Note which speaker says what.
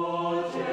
Speaker 1: O